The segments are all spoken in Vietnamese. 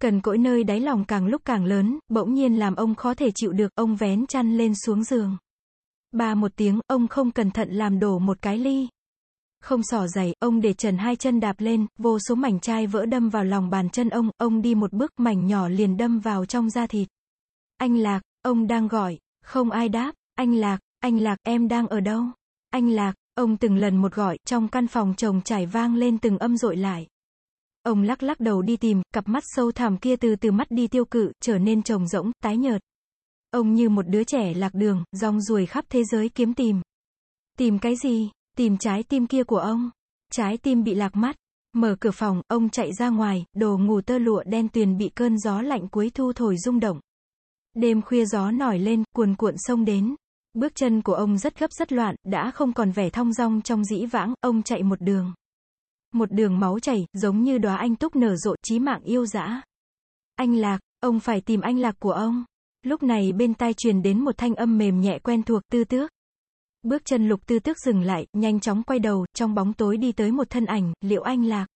Cần cỗi nơi đáy lòng càng lúc càng lớn, bỗng nhiên làm ông khó thể chịu được, ông vén chăn lên xuống giường. Ba một tiếng, ông không cẩn thận làm đổ một cái ly. Không sỏ giày, ông để trần hai chân đạp lên, vô số mảnh chai vỡ đâm vào lòng bàn chân ông, ông đi một bước, mảnh nhỏ liền đâm vào trong da thịt. Anh Lạc, ông đang gọi, không ai đáp, anh Lạc, anh Lạc, em đang ở đâu? Anh Lạc, ông từng lần một gọi, trong căn phòng chồng trải vang lên từng âm dội lại. Ông lắc lắc đầu đi tìm, cặp mắt sâu thẳm kia từ từ mắt đi tiêu cự, trở nên trồng rỗng, tái nhợt. Ông như một đứa trẻ lạc đường, rong ruồi khắp thế giới kiếm tìm. Tìm cái gì? Tìm trái tim kia của ông. Trái tim bị lạc mắt. Mở cửa phòng, ông chạy ra ngoài, đồ ngủ tơ lụa đen tuyền bị cơn gió lạnh cuối thu thổi rung động. Đêm khuya gió nổi lên, cuồn cuộn sông đến. Bước chân của ông rất gấp rất loạn, đã không còn vẻ thong dong trong dĩ vãng, ông chạy một đường. Một đường máu chảy, giống như đóa anh túc nở rộ, chí mạng yêu dã. Anh Lạc, ông phải tìm anh Lạc của ông. Lúc này bên tai truyền đến một thanh âm mềm nhẹ quen thuộc, tư tước. Bước chân lục tư tước dừng lại, nhanh chóng quay đầu, trong bóng tối đi tới một thân ảnh, liệu anh Lạc.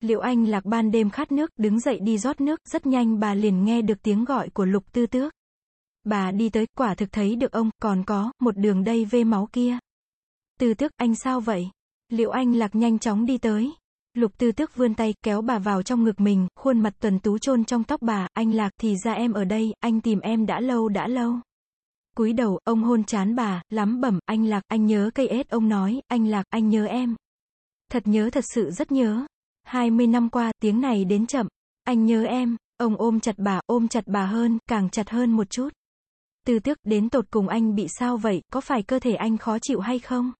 Liệu anh Lạc ban đêm khát nước, đứng dậy đi rót nước, rất nhanh bà liền nghe được tiếng gọi của lục tư tước. Bà đi tới, quả thực thấy được ông, còn có, một đường đây vê máu kia. Tư tước, anh sao vậy? Liệu anh lạc nhanh chóng đi tới? Lục tư tước vươn tay, kéo bà vào trong ngực mình, khuôn mặt tuần tú chôn trong tóc bà, anh lạc thì ra em ở đây, anh tìm em đã lâu đã lâu. Cúi đầu, ông hôn chán bà, lắm bẩm, anh lạc, anh nhớ cây ết, ông nói, anh lạc, anh nhớ em. Thật nhớ thật sự rất nhớ. 20 năm qua, tiếng này đến chậm. Anh nhớ em, ông ôm chặt bà, ôm chặt bà hơn, càng chặt hơn một chút. Tư tước, đến tột cùng anh bị sao vậy, có phải cơ thể anh khó chịu hay không?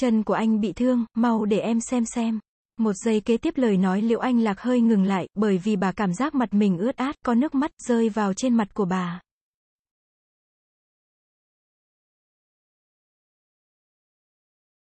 Chân của anh bị thương, mau để em xem xem. Một giây kế tiếp lời nói liệu anh lạc hơi ngừng lại, bởi vì bà cảm giác mặt mình ướt át, có nước mắt rơi vào trên mặt của bà.